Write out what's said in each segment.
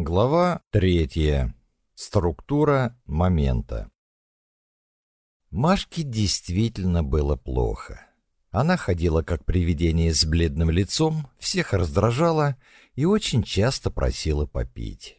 Глава 3. Структура момента. Машке действительно было плохо. Она ходила как привидение с бледным лицом, всех раздражала и очень часто просила попить.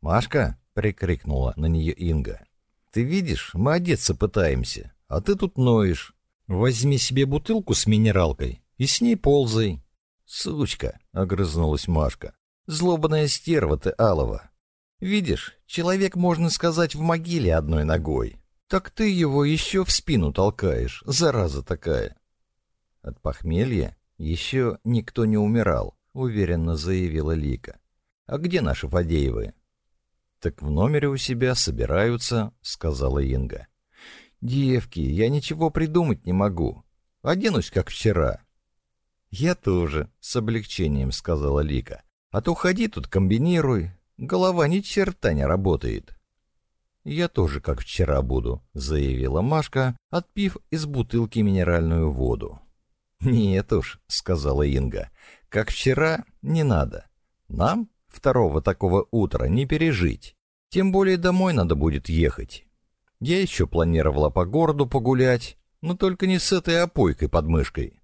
«Машка!» — прикрикнула на нее Инга. «Ты видишь, мы одеться пытаемся, а ты тут ноешь. Возьми себе бутылку с минералкой и с ней ползай». «Сучка!» — огрызнулась Машка. Злобная стерва ты, Алова. Видишь, человек, можно сказать, в могиле одной ногой. Так ты его еще в спину толкаешь, зараза такая. От похмелья еще никто не умирал, уверенно заявила Лика. А где наши Фадеевы? Так в номере у себя собираются, сказала Инга. Девки, я ничего придумать не могу. Оденусь, как вчера. Я тоже, с облегчением сказала Лика. А то ходи тут, комбинируй. Голова ни черта не работает. «Я тоже как вчера буду», — заявила Машка, отпив из бутылки минеральную воду. «Нет уж», — сказала Инга, — «как вчера не надо. Нам второго такого утра не пережить. Тем более домой надо будет ехать. Я еще планировала по городу погулять, но только не с этой опойкой под мышкой».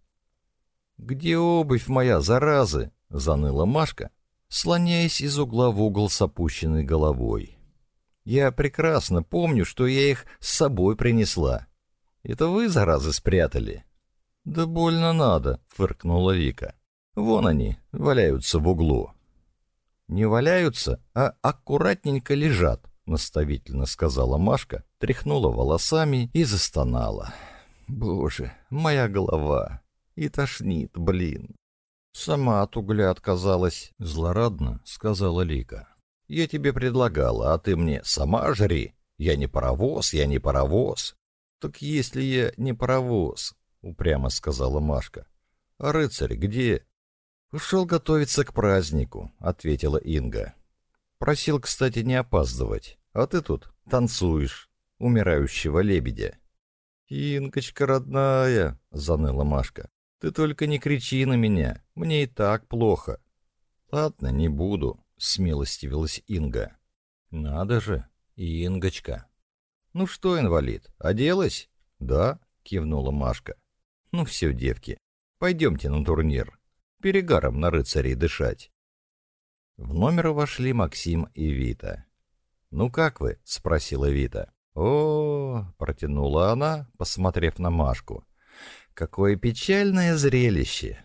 «Где обувь моя, заразы?» — заныла Машка, слоняясь из угла в угол с опущенной головой. «Я прекрасно помню, что я их с собой принесла. Это вы, заразы, спрятали?» «Да больно надо», — фыркнула Вика. «Вон они, валяются в углу». «Не валяются, а аккуратненько лежат», — наставительно сказала Машка, тряхнула волосами и застонала. «Боже, моя голова! И тошнит, блин!» «Сама Тугля отказалась», — злорадно сказала Лика. «Я тебе предлагала, а ты мне сама жри. Я не паровоз, я не паровоз». «Так если я не паровоз», — упрямо сказала Машка. «А рыцарь где?» «Ушел готовиться к празднику», — ответила Инга. «Просил, кстати, не опаздывать, а ты тут танцуешь, умирающего лебедя». «Инкочка родная», — заныла Машка. Ты только не кричи на меня, мне и так плохо. Ладно, не буду, смилостивилась Инга. Надо же, Ингочка. Ну что, инвалид, оделась? Да, кивнула Машка. Ну все, девки, пойдемте на турнир. Перегаром на рыцарей дышать. В номер вошли Максим и Вита. «Ну как вы?» — спросила Вита. «О, -о — протянула она, посмотрев на Машку. Какое печальное зрелище!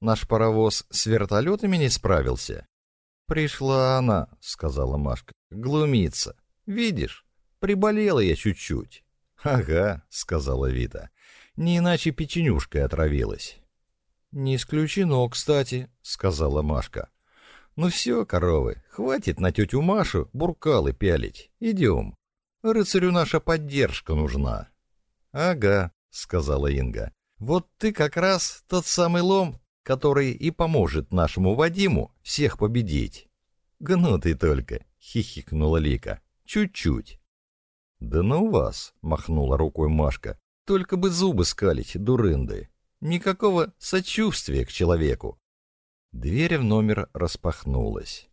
Наш паровоз с вертолетами не справился. Пришла она, сказала Машка, глумится. Видишь, приболела я чуть-чуть. Ага, сказала Вита. Не иначе печенюшкой отравилась. Не исключено, кстати, сказала Машка. Ну все, коровы, хватит на тетю Машу буркалы пялить. Идем. Рыцарю наша поддержка нужна. Ага, сказала Инга. Вот ты как раз тот самый лом, который и поможет нашему Вадиму всех победить. Гнутый только, хихикнула Лика. Чуть-чуть. Да ну вас, махнула рукой Машка. Только бы зубы скалить, дурынды. Никакого сочувствия к человеку. Дверь в номер распахнулась.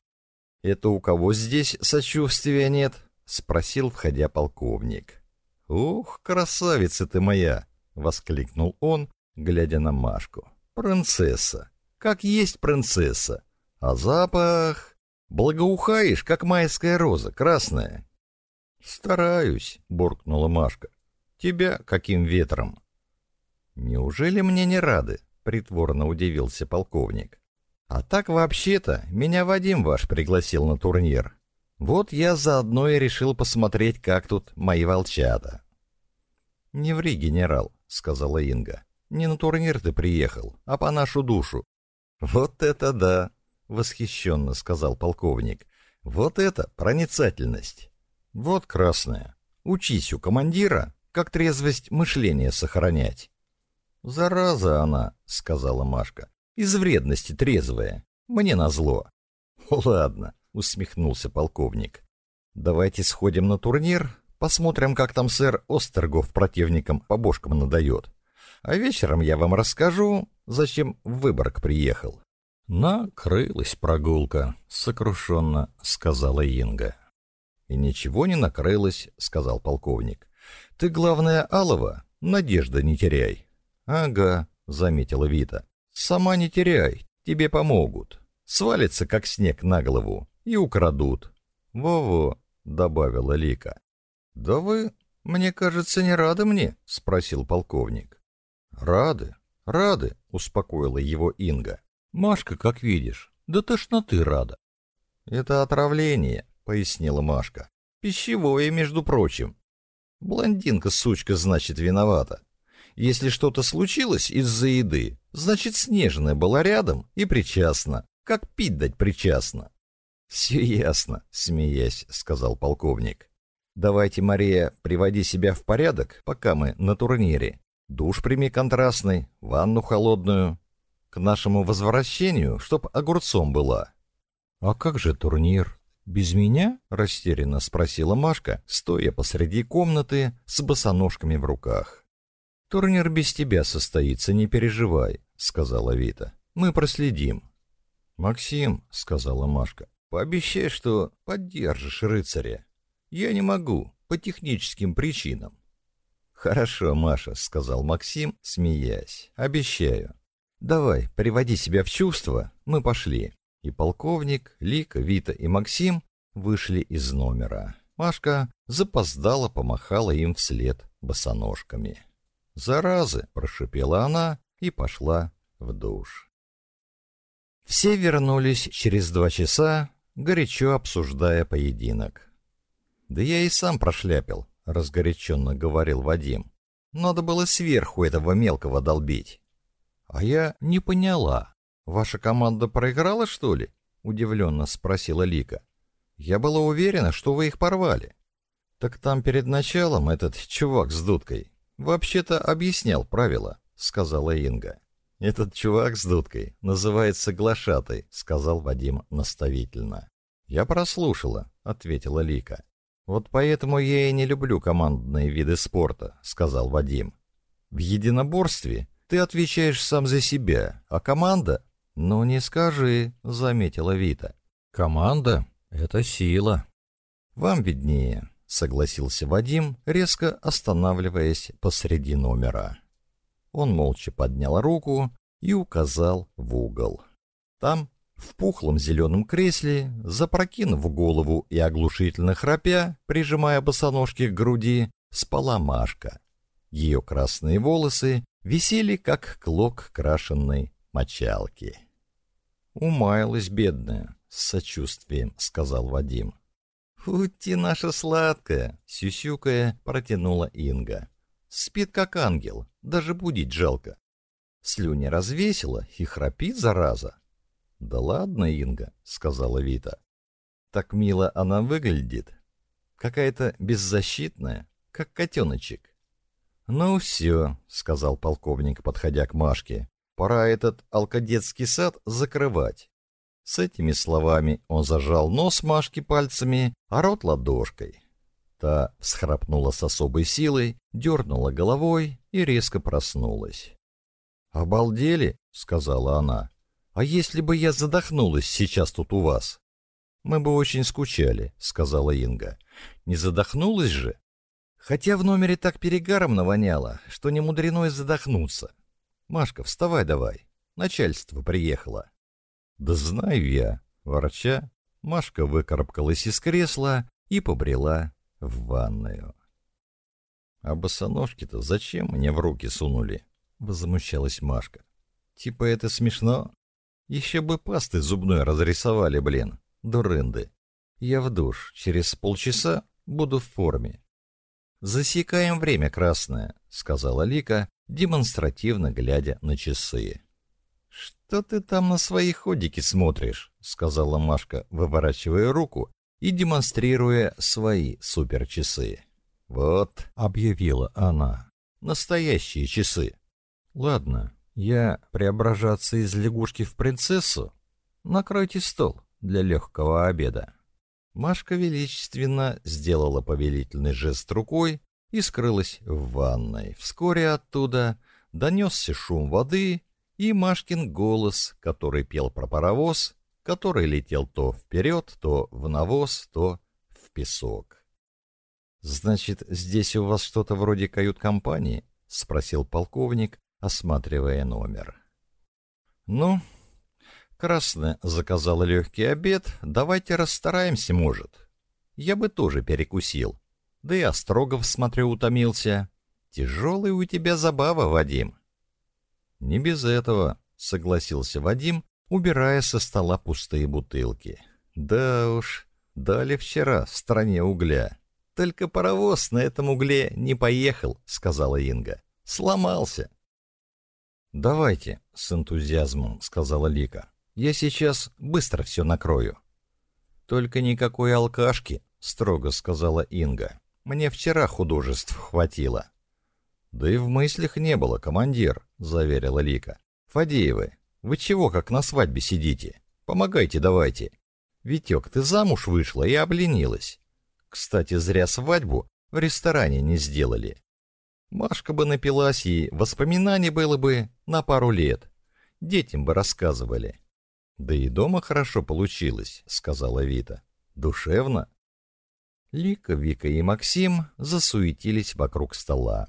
«Это у кого здесь сочувствия нет?» — спросил, входя полковник. «Ух, красавица ты моя!» — воскликнул он, глядя на Машку. «Принцесса! Как есть принцесса! А запах... Благоухаешь, как майская роза, красная!» «Стараюсь», — буркнула Машка. «Тебя каким ветром?» «Неужели мне не рады?» — притворно удивился полковник. «А так вообще-то меня Вадим ваш пригласил на турнир. Вот я заодно и решил посмотреть, как тут мои волчата». «Не ври, генерал», сказала Инга. «Не на турнир ты приехал, а по нашу душу». «Вот это да!» — восхищенно сказал полковник. «Вот это проницательность!» «Вот красная! Учись у командира, как трезвость мышления сохранять!» «Зараза она!» — сказала Машка. «Из вредности трезвая. Мне назло!» «Ладно!» — усмехнулся полковник. «Давайте сходим на турнир, Посмотрим, как там сэр Остергов противникам по бошкам надает. А вечером я вам расскажу, зачем в Выборг приехал». «Накрылась прогулка», — сокрушенно сказала Инга. «И ничего не накрылось», — сказал полковник. «Ты, главное, Алова, надежда не теряй». «Ага», — заметила Вита. «Сама не теряй, тебе помогут. Свалится, как снег на голову, и украдут». «Во-во», — добавила Лика. «Да вы, мне кажется, не рады мне?» — спросил полковник. «Рады, рады», — успокоила его Инга. «Машка, как видишь, да тошноты рада». «Это отравление», — пояснила Машка. «Пищевое, между прочим. Блондинка-сучка, значит, виновата. Если что-то случилось из-за еды, значит, Снежная была рядом и причастна. Как пить дать причастна?» «Все ясно», — смеясь, сказал полковник. Давайте, Мария, приводи себя в порядок, пока мы на турнире. Душ прими контрастный, ванну холодную. К нашему возвращению, чтоб огурцом была. А как же турнир? Без меня? Растерянно спросила Машка, стоя посреди комнаты с босоножками в руках. Турнир без тебя состоится, не переживай, сказала Вита. Мы проследим. Максим, сказала Машка, пообещай, что поддержишь рыцаря. Я не могу, по техническим причинам. Хорошо, Маша, сказал Максим, смеясь. Обещаю. Давай, приводи себя в чувство, мы пошли. И полковник, Лика, Вита и Максим вышли из номера. Машка запоздала, помахала им вслед босоножками. «Заразы!» – прошипела она и пошла в душ. Все вернулись через два часа, горячо обсуждая поединок. Да я и сам прошляпил, разгоряченно говорил Вадим. Надо было сверху этого мелкого долбить. А я не поняла. Ваша команда проиграла, что ли? Удивленно спросила Лика. Я была уверена, что вы их порвали. Так там перед началом этот чувак с дудкой вообще-то объяснял правила, сказала Инга. Этот чувак с дудкой называется глашатой, сказал Вадим наставительно. Я прослушала, ответила Лика. «Вот поэтому я и не люблю командные виды спорта», — сказал Вадим. «В единоборстве ты отвечаешь сам за себя, а команда...» «Ну не скажи», — заметила Вита. «Команда — это сила». «Вам виднее», — согласился Вадим, резко останавливаясь посреди номера. Он молча поднял руку и указал в угол. Там в пухлом зеленом кресле, запрокинув голову и оглушительно храпя, прижимая босоножки к груди, спала Машка. Ее красные волосы висели, как клок крашенной мочалки. «Умаялась бедная», — с сочувствием сказал Вадим. «Ути наша сладкая!» — сюсюкая протянула Инга. «Спит как ангел, даже будить жалко. Слюни развесила и храпит, зараза!» «Да ладно, Инга», — сказала Вита. «Так мило она выглядит. Какая-то беззащитная, как котеночек». «Ну все», — сказал полковник, подходя к Машке. «Пора этот алкодетский сад закрывать». С этими словами он зажал нос Машки пальцами, а рот ладошкой. Та всхрапнула с особой силой, дернула головой и резко проснулась. «Обалдели!» — сказала она. «А если бы я задохнулась сейчас тут у вас?» «Мы бы очень скучали», — сказала Инга. «Не задохнулась же?» «Хотя в номере так перегаром навоняло, что не мудрено и задохнуться. Машка, вставай давай. Начальство приехало». «Да знаю я», — ворча, Машка выкарабкалась из кресла и побрела в ванную. «А босоножки-то зачем мне в руки сунули?» — возмущалась Машка. «Типа это смешно?» Еще бы пасты зубной разрисовали, блин, дурынды. Я в душ, через полчаса буду в форме. «Засекаем время красное», — сказала Лика, демонстративно глядя на часы. «Что ты там на свои ходики смотришь?» — сказала Машка, выворачивая руку и демонстрируя свои суперчасы. «Вот», — объявила она, — «настоящие часы». «Ладно, я преображаться из лягушки в принцессу? Накройте стол для легкого обеда». Машка величественно сделала повелительный жест рукой и скрылась в ванной. Вскоре оттуда донесся шум воды и Машкин голос, который пел про паровоз, который летел то вперед, то в навоз, то в песок. «Значит, здесь у вас что-то вроде кают-компании?» — спросил полковник, осматривая номер. «Ну, красный заказала легкий обед, давайте расстараемся, может. Я бы тоже перекусил. Да и Острогов, смотрю, утомился. Тяжелый у тебя забава, Вадим». «Не без этого», — согласился Вадим, убирая со стола пустые бутылки. «Да уж, дали вчера в стране угля». «Только паровоз на этом угле не поехал», — сказала Инга. «Сломался». «Давайте», — с энтузиазмом сказала Лика. «Я сейчас быстро все накрою». «Только никакой алкашки», — строго сказала Инга. «Мне вчера художеств хватило». «Да и в мыслях не было, командир», — заверила Лика. «Фадеевы, вы чего как на свадьбе сидите? Помогайте давайте. Витек, ты замуж вышла и обленилась. Кстати, зря свадьбу в ресторане не сделали. Машка бы напилась, и воспоминаний было бы на пару лет. Детям бы рассказывали. «Да и дома хорошо получилось», — сказала Вита. «Душевно». Лика, Вика и Максим засуетились вокруг стола.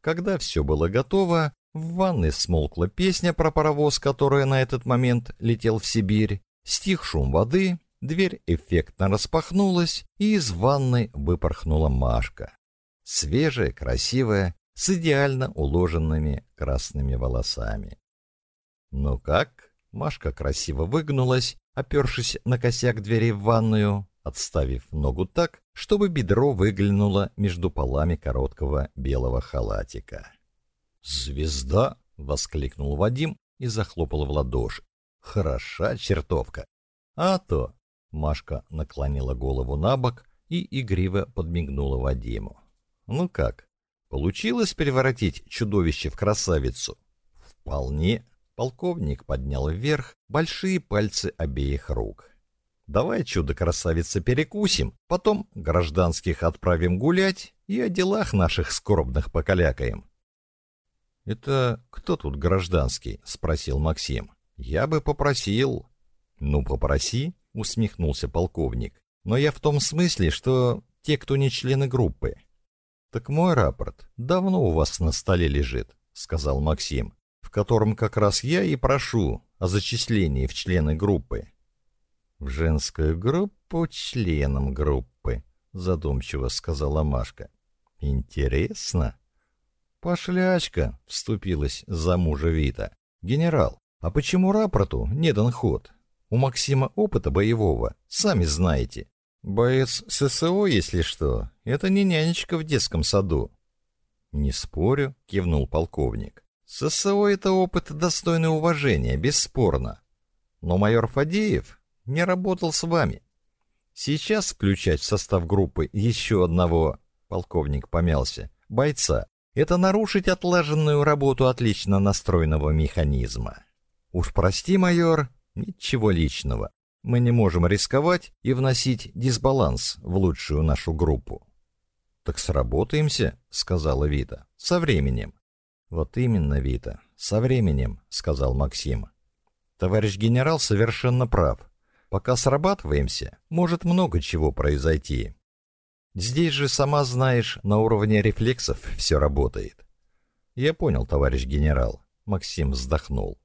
Когда все было готово, в ванной смолкла песня про паровоз, который на этот момент летел в Сибирь, стих шум воды, дверь эффектно распахнулась, и из ванны выпорхнула Машка свежая, красивая, с идеально уложенными красными волосами. «Ну как?» — Машка красиво выгнулась, опершись на косяк двери в ванную, отставив ногу так, чтобы бедро выглянуло между полами короткого белого халатика. «Звезда!» — воскликнул Вадим и захлопал в ладоши. «Хороша чертовка!» «А то!» — Машка наклонила голову набок и игриво подмигнула Вадиму. Ну как, получилось превратить чудовище в красавицу? Вполне. Полковник поднял вверх большие пальцы обеих рук. Давай чудо-красавица перекусим, потом гражданских отправим гулять и о делах наших скорбных покалякаем. Это кто тут гражданский? спросил Максим. Я бы попросил. Ну, попроси, усмехнулся полковник. Но я в том смысле, что те, кто не члены группы. «Так мой рапорт давно у вас на столе лежит», — сказал Максим, «в котором как раз я и прошу о зачислении в члены группы». «В женскую группу членом группы», — задумчиво сказала Машка. «Интересно». «Пошлячка», — вступилась за мужа Вита. «Генерал, а почему рапорту не дан ход? У Максима опыта боевого, сами знаете. Боец ССО, если что, это не нянечка в детском саду. Не спорю, кивнул полковник. ССО это опыт достойный уважения, бесспорно. Но майор Фадеев не работал с вами. Сейчас включать в состав группы еще одного, полковник помялся, бойца, это нарушить отлаженную работу отлично настроенного механизма. Уж прости, майор, ничего личного мы не можем рисковать и вносить дисбаланс в лучшую нашу группу. «Так сработаемся», — сказала Вита, — «со временем». «Вот именно, Вита, со временем», — сказал Максим. «Товарищ генерал совершенно прав. Пока срабатываемся, может много чего произойти. Здесь же, сама знаешь, на уровне рефлексов все работает». «Я понял, товарищ генерал», — Максим вздохнул.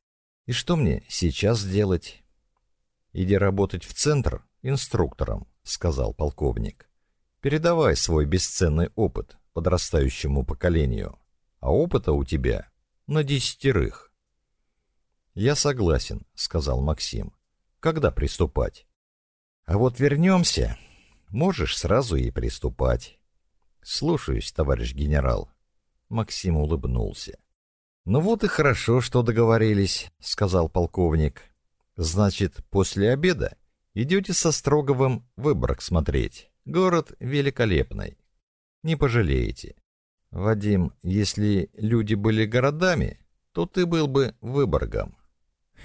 «И что мне сейчас делать?» Иди работать в центр инструктором, сказал полковник. Передавай свой бесценный опыт подрастающему поколению. А опыта у тебя на десятерых. Я согласен, сказал Максим. Когда приступать? А вот вернемся. Можешь сразу и приступать. Слушаюсь, товарищ генерал. Максим улыбнулся. Ну вот и хорошо, что договорились, сказал полковник. Значит, после обеда идете со Строговым выборг смотреть. Город великолепный. Не пожалеете. Вадим, если люди были городами, то ты был бы выборгом.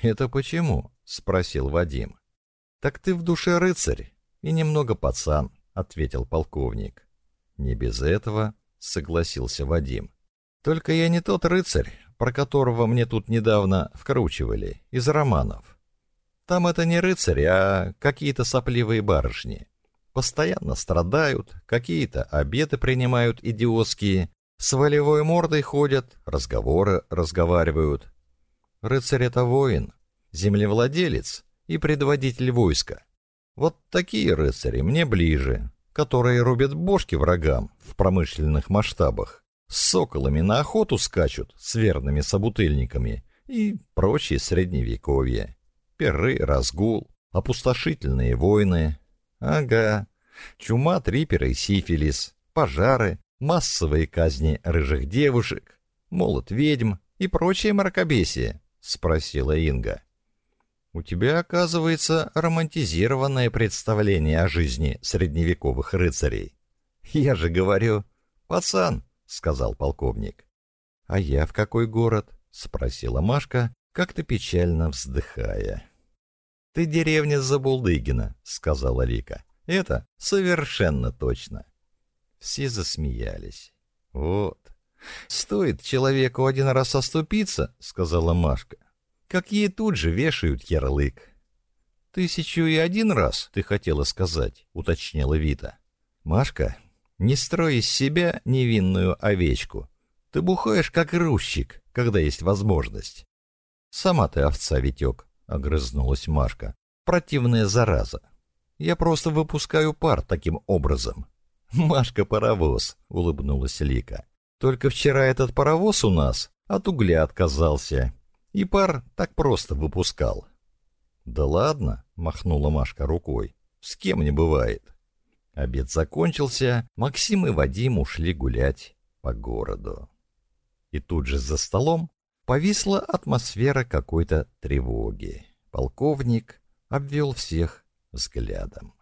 Это почему? спросил Вадим. Так ты в душе рыцарь и немного пацан, ответил полковник. Не без этого, согласился Вадим. Только я не тот рыцарь, про которого мне тут недавно вкручивали из романов. Там это не рыцари, а какие-то сопливые барышни. Постоянно страдают, какие-то обеты принимают идиотские, с волевой мордой ходят, разговоры разговаривают. Рыцарь — это воин, землевладелец и предводитель войска. Вот такие рыцари мне ближе, которые рубят бошки врагам в промышленных масштабах, с соколами на охоту скачут с верными собутыльниками и прочие средневековье. Пиры, разгул, опустошительные войны. Ага. Чума, трипера и сифилис, пожары, массовые казни рыжих девушек, молот ведьм и прочие мракобесие, спросила Инга. У тебя, оказывается, романтизированное представление о жизни средневековых рыцарей. Я же говорю, пацан, сказал полковник. А я в какой город? спросила Машка, как-то печально вздыхая. «Ты деревня Забулдыгина», — сказала Лика. «Это совершенно точно». Все засмеялись. «Вот. Стоит человеку один раз оступиться», — сказала Машка. «Как ей тут же вешают ярлык». «Тысячу и один раз, ты хотела сказать», — уточнила Вита. «Машка, не строй из себя невинную овечку. Ты бухаешь как грузчик, когда есть возможность. Сама ты овца, Витек, — огрызнулась Машка. «Противная зараза! Я просто выпускаю пар таким образом!» «Машка-паровоз!» — улыбнулась Лика. «Только вчера этот паровоз у нас от угля отказался, и пар так просто выпускал». «Да ладно!» — махнула Машка рукой. «С кем не бывает!» Обед закончился, Максим и Вадим ушли гулять по городу. И тут же за столом Повисла атмосфера какой-то тревоги. Полковник обвел всех взглядом.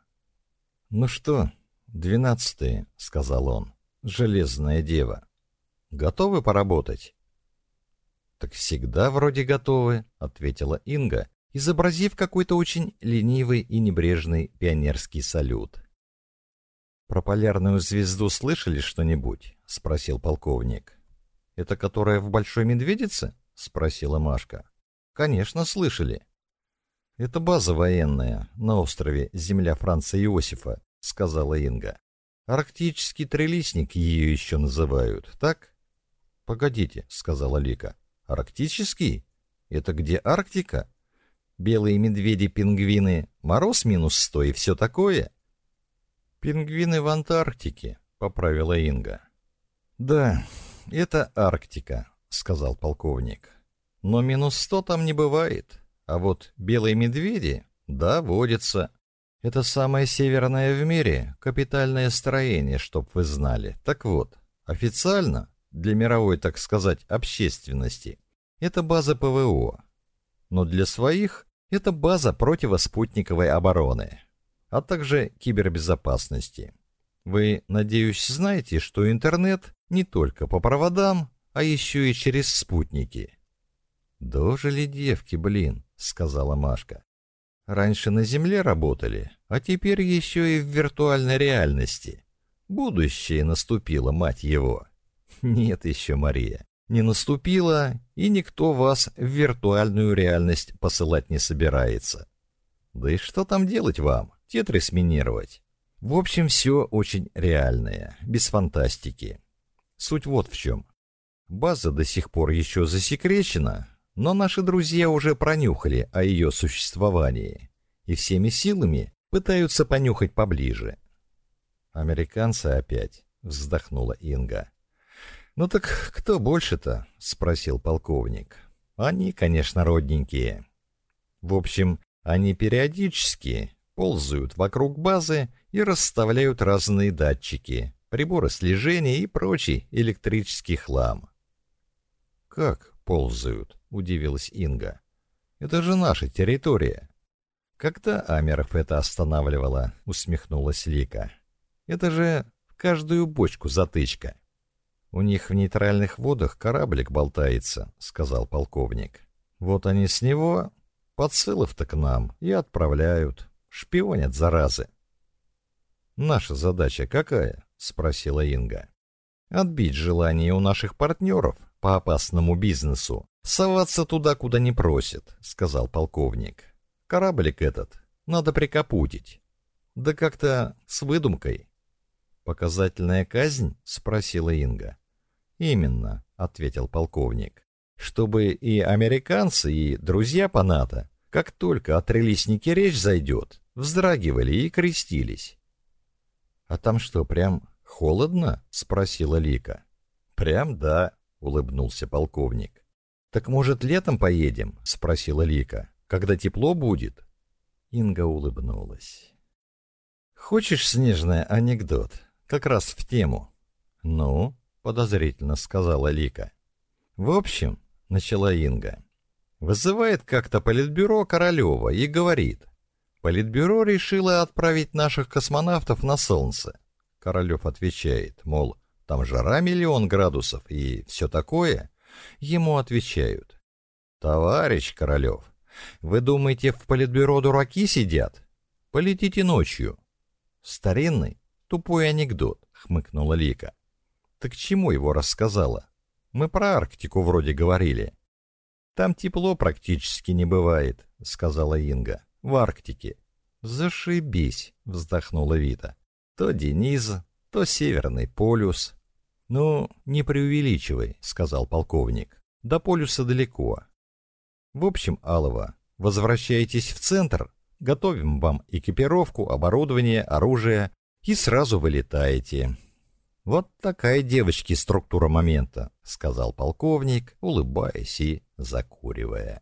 «Ну что, двенадцатые», — сказал он, — «железная дева, готовы поработать?» «Так всегда вроде готовы», — ответила Инга, изобразив какой-то очень ленивый и небрежный пионерский салют. «Про полярную звезду слышали что-нибудь?» — спросил полковник. Это которая в Большой Медведице? Спросила Машка. Конечно, слышали. Это база военная на острове Земля Франца Иосифа, сказала Инга. Арктический трелистник ее еще называют, так? Погодите, сказала Лика. Арктический? Это где Арктика? Белые медведи, пингвины, мороз минус сто и все такое? Пингвины в Антарктике, поправила Инга. Да, это Арктика», — сказал полковник. «Но минус сто там не бывает. А вот белые медведи, да, водятся. Это самое северное в мире, капитальное строение, чтоб вы знали. Так вот, официально, для мировой, так сказать, общественности, это база ПВО. Но для своих это база противоспутниковой обороны, а также кибербезопасности. Вы, надеюсь, знаете, что интернет не только по проводам, а еще и через спутники. «Дожили девки, блин», — сказала Машка. «Раньше на Земле работали, а теперь еще и в виртуальной реальности. Будущее наступило, мать его». «Нет еще, Мария, не наступило, и никто вас в виртуальную реальность посылать не собирается. Да и что там делать вам? Тетры сминировать?» В общем, все очень реальное, без фантастики. Суть вот в чем. База до сих пор еще засекречена, но наши друзья уже пронюхали о ее существовании и всеми силами пытаются понюхать поближе. Американцы опять, вздохнула Инга. Ну так кто больше-то? спросил полковник. Они, конечно, родненькие. В общем, они периодически ползают вокруг базы и расставляют разные датчики, прибора слежения и прочий электрический хлам. «Как ползают?» – удивилась Инга. «Это же наша территория». «Когда Амеров это останавливало?» – усмехнулась Лика. «Это же в каждую бочку затычка». «У них в нейтральных водах кораблик болтается», — сказал полковник. «Вот они с него, подсылов-то к нам, и отправляют. Шпионят, заразы». «Наша задача какая?» спросила Инга. Отбить желание у наших партнеров по опасному бизнесу. Соваться туда, куда не просят, сказал полковник. Кораблик этот надо прикопутить. Да как-то с выдумкой. Показательная казнь? спросила Инга. Именно, ответил полковник. Чтобы и американцы, и друзья по НАТО, как только о трелиснике речь зайдет, вздрагивали и крестились. А там что, прям «Холодно?» — спросила Лика. «Прям да», — улыбнулся полковник. «Так, может, летом поедем?» — спросила Лика. «Когда тепло будет?» Инга улыбнулась. «Хочешь снежная анекдот? Как раз в тему». «Ну?» — подозрительно сказала Лика. «В общем», — начала Инга, — «вызывает как-то политбюро Королева и говорит, политбюро решило отправить наших космонавтов на Солнце. Королев отвечает, мол, там жара миллион градусов и все такое. Ему отвечают. Товарищ Королев, вы думаете, в политбюро дураки сидят? Полетите ночью. Старинный, тупой анекдот, хмыкнула Лика. Ты к чему его рассказала? Мы про Арктику вроде говорили. Там тепло практически не бывает, сказала Инга. В Арктике. Зашибись, вздохнула Вита то Дениз, то Северный полюс. Ну, не преувеличивай, сказал полковник. До полюса далеко. В общем, Алова, возвращайтесь в центр, готовим вам экипировку, оборудование, оружие и сразу вылетаете. Вот такая девочки структура момента, сказал полковник, улыбаясь и закуривая.